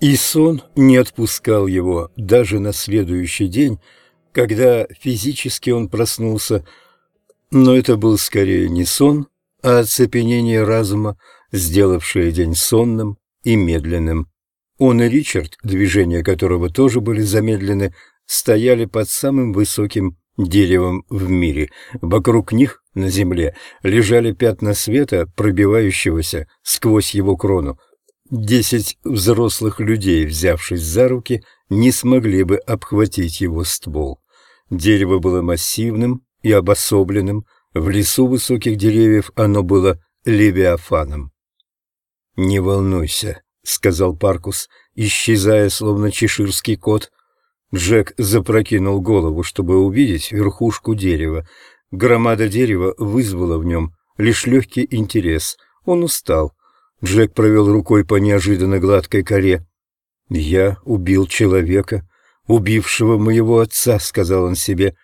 И сон не отпускал его даже на следующий день, когда физически он проснулся, но это был скорее не сон, а оцепенение разума, сделавшее день сонным и медленным. Он и Ричард, движения которого тоже были замедлены, стояли под самым высоким деревом в мире. Вокруг них, на земле, лежали пятна света, пробивающегося сквозь его крону. Десять взрослых людей, взявшись за руки, не смогли бы обхватить его ствол. Дерево было массивным и обособленным, в лесу высоких деревьев оно было левиафаном. «Не волнуйся», — сказал Паркус, исчезая, словно чеширский кот. Джек запрокинул голову, чтобы увидеть верхушку дерева. Громада дерева вызвала в нем лишь легкий интерес. Он устал. Джек провел рукой по неожиданно гладкой коре. «Я убил человека, убившего моего отца», — сказал он себе.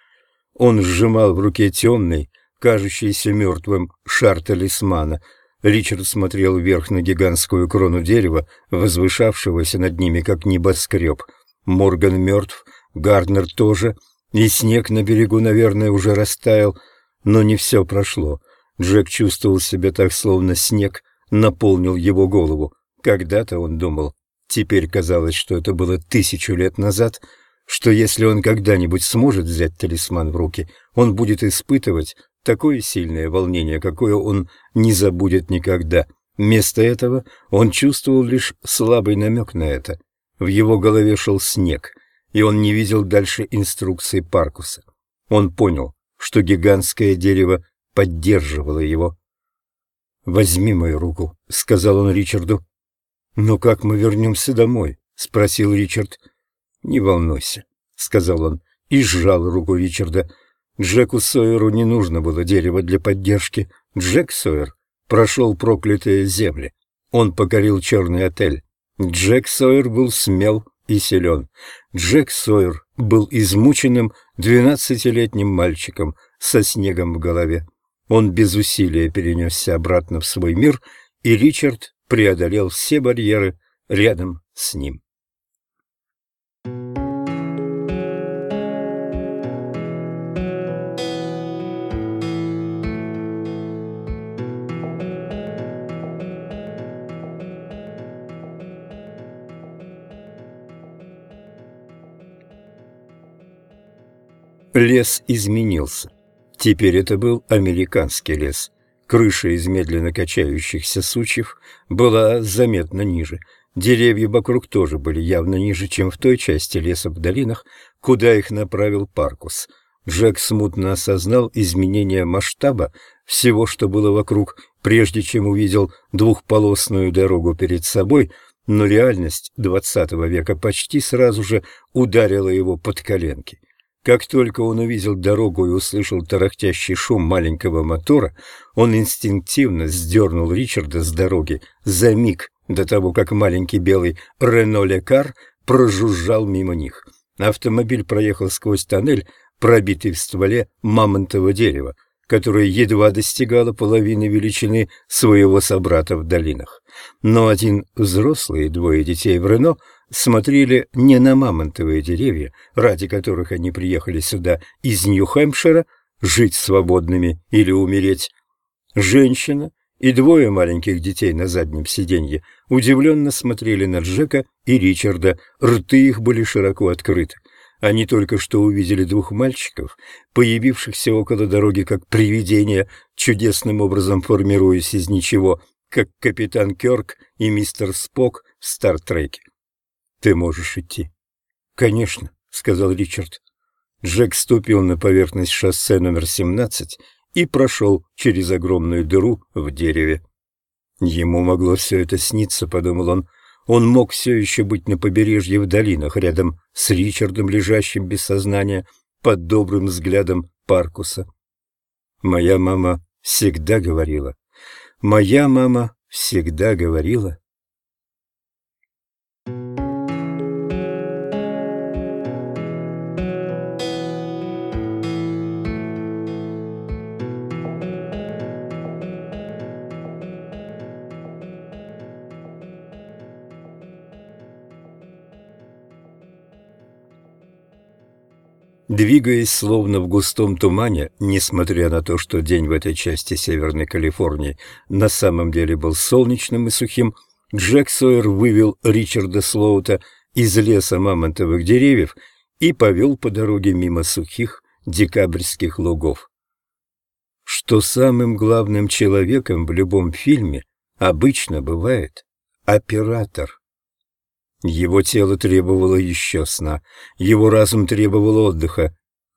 Он сжимал в руке темный, кажущийся мертвым, шар талисмана. Ричард смотрел вверх на гигантскую крону дерева, возвышавшегося над ними, как небоскреб. Морган мертв, Гарднер тоже, и снег на берегу, наверное, уже растаял, но не все прошло. Джек чувствовал себя так, словно снег наполнил его голову. Когда-то он думал, теперь казалось, что это было тысячу лет назад, что если он когда-нибудь сможет взять талисман в руки, он будет испытывать такое сильное волнение, какое он не забудет никогда. Вместо этого он чувствовал лишь слабый намек на это. В его голове шел снег, и он не видел дальше инструкции Паркуса. Он понял, что гигантское дерево поддерживало его. «Возьми мою руку», — сказал он Ричарду. «Но как мы вернемся домой?» — спросил Ричард. «Не волнуйся», — сказал он и сжал руку Ричарда. Джеку Сойеру не нужно было дерево для поддержки. Джек Сойер прошел проклятые земли. Он покорил черный отель. Джек Сойер был смел и силен. Джек Сойер был измученным двенадцатилетним мальчиком со снегом в голове. Он без усилия перенесся обратно в свой мир, и Ричард преодолел все барьеры рядом с ним. Лес изменился. Теперь это был американский лес. Крыша из медленно качающихся сучьев была заметно ниже. Деревья вокруг тоже были явно ниже, чем в той части леса в долинах, куда их направил Паркус. Джек смутно осознал изменение масштаба всего, что было вокруг, прежде чем увидел двухполосную дорогу перед собой, но реальность двадцатого века почти сразу же ударила его под коленки. Как только он увидел дорогу и услышал тарахтящий шум маленького мотора, он инстинктивно сдернул Ричарда с дороги за миг до того, как маленький белый Рено Лекар прожужжал мимо них. Автомобиль проехал сквозь тоннель, пробитый в стволе мамонтового дерева, которое едва достигало половины величины своего собрата в долинах. Но один взрослый и двое детей в Рено — смотрели не на мамонтовые деревья, ради которых они приехали сюда из Нью-Хэмпшира, жить свободными или умереть. Женщина и двое маленьких детей на заднем сиденье удивленно смотрели на Джека и Ричарда, рты их были широко открыты. Они только что увидели двух мальчиков, появившихся около дороги как привидения, чудесным образом формируясь из ничего, как капитан Кёрк и мистер Спок в «Стартреке». Ты можешь идти. Конечно, сказал Ричард. Джек ступил на поверхность шоссе номер 17 и прошел через огромную дыру в дереве. Ему могло все это сниться, подумал он. Он мог все еще быть на побережье в долинах, рядом с Ричардом, лежащим без сознания, под добрым взглядом Паркуса. Моя мама всегда говорила. Моя мама всегда говорила. Двигаясь словно в густом тумане, несмотря на то, что день в этой части Северной Калифорнии на самом деле был солнечным и сухим, Джек Сойер вывел Ричарда Слоута из леса мамонтовых деревьев и повел по дороге мимо сухих декабрьских лугов. Что самым главным человеком в любом фильме обычно бывает оператор. Его тело требовало еще сна, его разум требовал отдыха.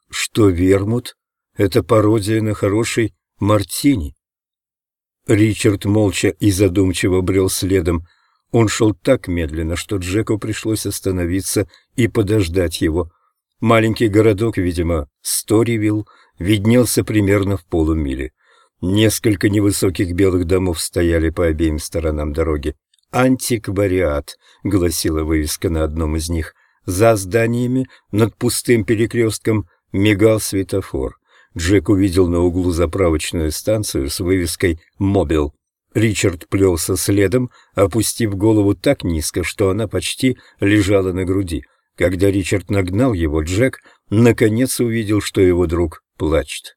Что вермут — это пародия на хороший мартини. Ричард молча и задумчиво брел следом. Он шел так медленно, что Джеку пришлось остановиться и подождать его. Маленький городок, видимо, Сторивилл, виднелся примерно в полумиле. Несколько невысоких белых домов стояли по обеим сторонам дороги. «Антиквариат», — гласила вывеска на одном из них. За зданиями над пустым перекрестком мигал светофор. Джек увидел на углу заправочную станцию с вывеской «Мобил». Ричард плелся следом, опустив голову так низко, что она почти лежала на груди. Когда Ричард нагнал его, Джек наконец увидел, что его друг плачет.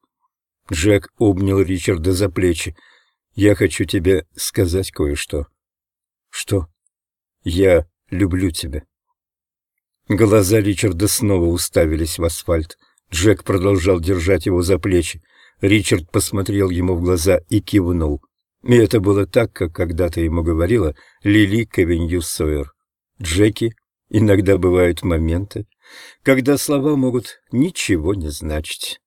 Джек обнял Ричарда за плечи. «Я хочу тебе сказать кое-что». «Что?» «Я люблю тебя». Глаза Ричарда снова уставились в асфальт. Джек продолжал держать его за плечи. Ричард посмотрел ему в глаза и кивнул. И это было так, как когда-то ему говорила Лили Кевинью Сойер. «Джеки, иногда бывают моменты, когда слова могут ничего не значить».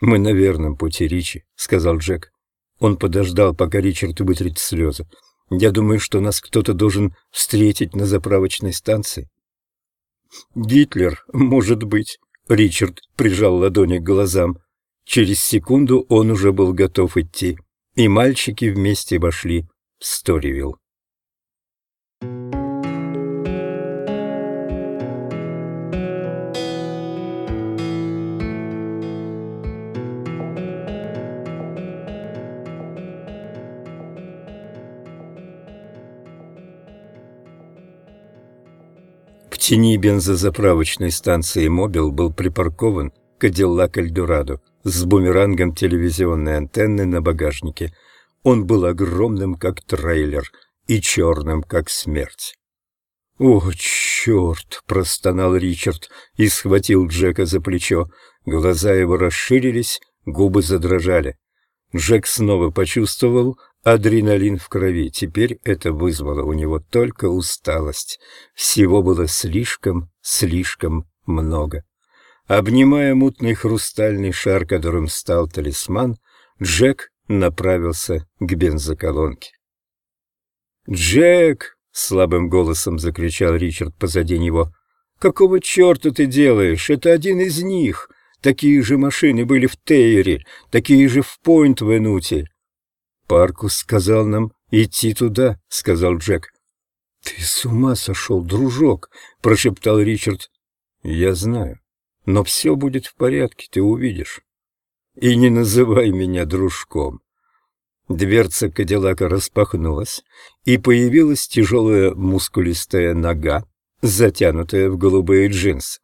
«Мы на верном пути, Ричи», — сказал Джек. Он подождал, пока Ричард вытрет слезы. Я думаю, что нас кто-то должен встретить на заправочной станции. Гитлер, может быть. Ричард прижал ладони к глазам. Через секунду он уже был готов идти, и мальчики вместе вошли в Сторивилл. Тени бензозаправочной станции «Мобил» был припаркован Кадиллак Эльдорадо с бумерангом телевизионной антенны на багажнике. Он был огромным, как трейлер, и черным, как смерть. «О, черт!» — простонал Ричард и схватил Джека за плечо. Глаза его расширились, губы задрожали. Джек снова почувствовал Адреналин в крови. Теперь это вызвало у него только усталость. Всего было слишком, слишком много. Обнимая мутный хрустальный шар, которым стал талисман, Джек направился к бензоколонке. «Джек!» — слабым голосом закричал Ричард позади него. «Какого черта ты делаешь? Это один из них. Такие же машины были в Тейере, такие же в Пойнт-Венуте. «Паркус сказал нам идти туда», — сказал Джек. «Ты с ума сошел, дружок», — прошептал Ричард. «Я знаю, но все будет в порядке, ты увидишь. И не называй меня дружком». Дверца Кадиллака распахнулась, и появилась тяжелая мускулистая нога, затянутая в голубые джинсы.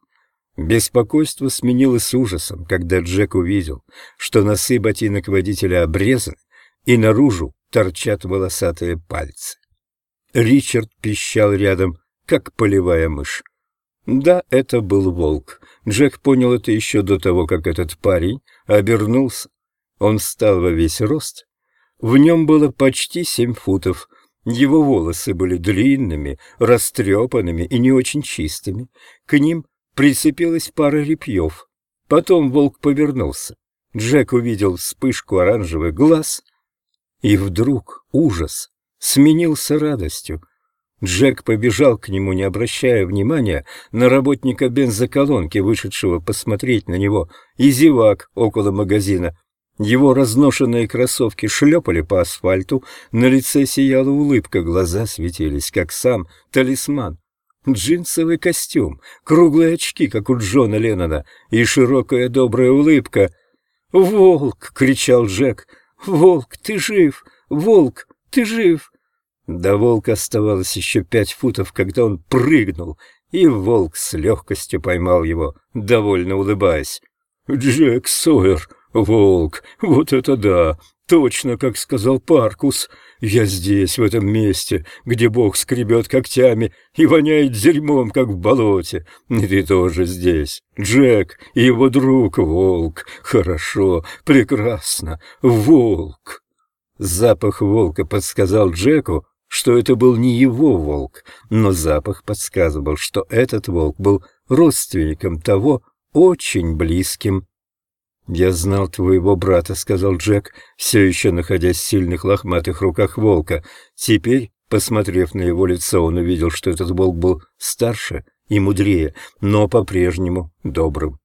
Беспокойство сменилось ужасом, когда Джек увидел, что носы ботинок водителя обрезаны, и наружу торчат волосатые пальцы. Ричард пищал рядом, как полевая мышь. Да, это был волк. Джек понял это еще до того, как этот парень обернулся. Он встал во весь рост. В нем было почти семь футов. Его волосы были длинными, растрепанными и не очень чистыми. К ним прицепилась пара репьев. Потом волк повернулся. Джек увидел вспышку оранжевых глаз и вдруг ужас сменился радостью. Джек побежал к нему, не обращая внимания на работника бензоколонки, вышедшего посмотреть на него, и зевак около магазина. Его разношенные кроссовки шлепали по асфальту, на лице сияла улыбка, глаза светились, как сам талисман. Джинсовый костюм, круглые очки, как у Джона Леннона, и широкая добрая улыбка. «Волк!» — кричал Джек. «Волк, ты жив! Волк, ты жив!» До волка оставалось еще пять футов, когда он прыгнул, и волк с легкостью поймал его, довольно улыбаясь. «Джек Сойер, волк, вот это да! Точно, как сказал Паркус. Я здесь, в этом месте, где Бог скребет когтями и воняет дерьмом, как в болоте. Ты тоже здесь. Джек и его друг Волк. Хорошо, прекрасно. Волк. Запах волка подсказал Джеку, что это был не его волк, но запах подсказывал, что этот волк был родственником того, очень близким. «Я знал твоего брата», — сказал Джек, все еще находясь в сильных лохматых руках волка. Теперь, посмотрев на его лицо, он увидел, что этот волк был старше и мудрее, но по-прежнему добрым.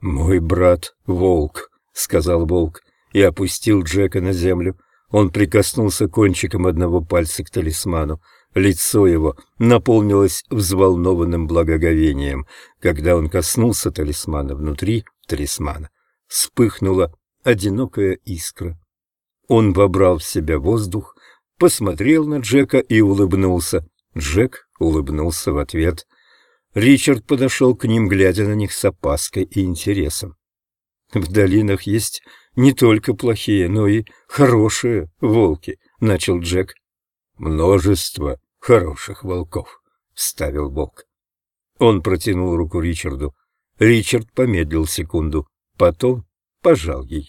«Мой брат — волк», — сказал волк и опустил Джека на землю. Он прикоснулся кончиком одного пальца к талисману. Лицо его наполнилось взволнованным благоговением. Когда он коснулся талисмана внутри талисмана, вспыхнула одинокая искра. Он вобрал в себя воздух, посмотрел на Джека и улыбнулся. Джек улыбнулся в ответ. Ричард подошел к ним, глядя на них с опаской и интересом. В долинах есть не только плохие, но и хорошие волки, — начал Джек. — Множество хороших волков, — вставил волк. Он протянул руку Ричарду. Ричард помедлил секунду, потом пожал ей